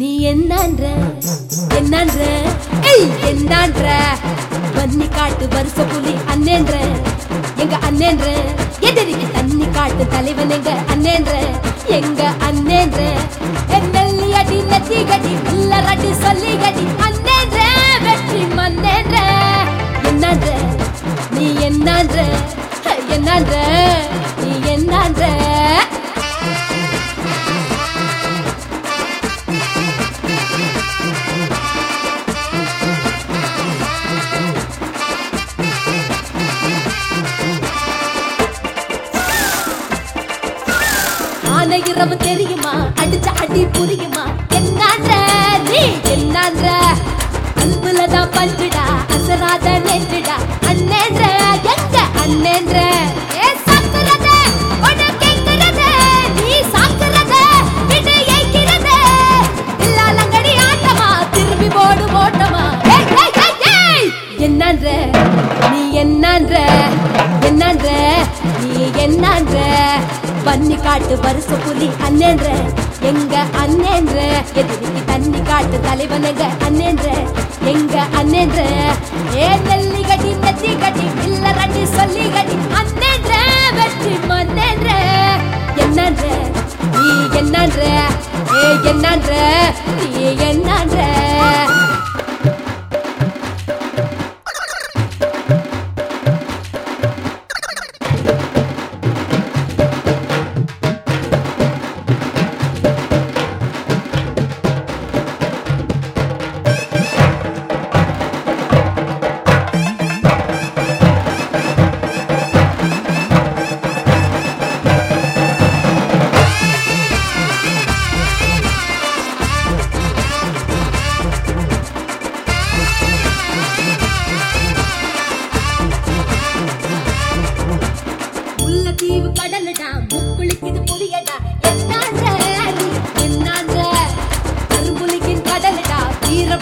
நீ என்னன்ற என்னன்ற ஏய் என்னன்ற. வன்னி காட்டு வருஷ புலி அண்ணேன்ற எங்க அண்ணேன்ற. எதிரிக்கு தண்ணி காட்டு தலைவன் எங்க அண்ணேன்ற எங்க அண்ணேன்ற. என்னல்லி அடி நெத்தி கட்டி ஆன இரவு தெரியுமா? அடிச்ச அடி புரியுமா? என்னான்ற? நீ என்னான்ற? அன்புலதான் பஞ்சுடா அசராத நெஞ்சுடா அண்ணேன்ற? எங்க அண்ணேன்ற? என்னன்ற? நீ என்னன்ற? என்னன்ற? நீ என்னன்ற? பன்னி காட்டு வருஷ புலி அண்ணன்ற எங்க அண்ணன்ற எதிரிக்கு தண்ணி காட்டு தலைவனுங்க அண்ணன்ற எங்க அண்ணன்ற ஏ நெல்லி கட்டி நெத்தி கட்டி இல்ல ரட்டி சொல்லி கட்டி அண்ணன்ற வெற்றி மண்ணன்ற என்னன்ற? நீ என்னன்ற? ஏ என்னன்ற? நீ என்னன்ற?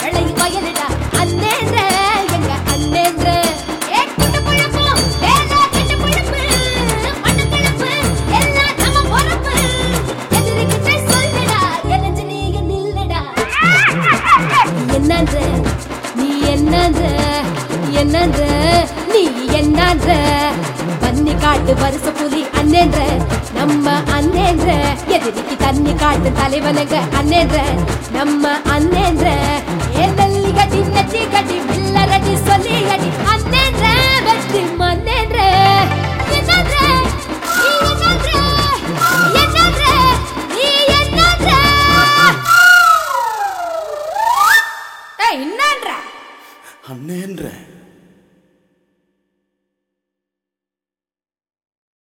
விளை வயலுடா. அண்ணேன்ற எங்க அண்ணேன்ற. என்னன்ற நீ என்னன்ற பன்னி காட்டு வருஷ அண்ணேன்ற நம்ம அண்ணேன்ற எதிரிக்கு தண்ணி காட்டு தலைவனுக்கு அண்ணேன்ற நம்ம அண்ணேன்ற ஏதல்லி கட்டி நெட்டி கட்டி வில்லரடி சொல்லி கட்டி அண்ணேன்ற வெற்றி மண்ணேன்ற என்னன்ற அண்ணேன்ற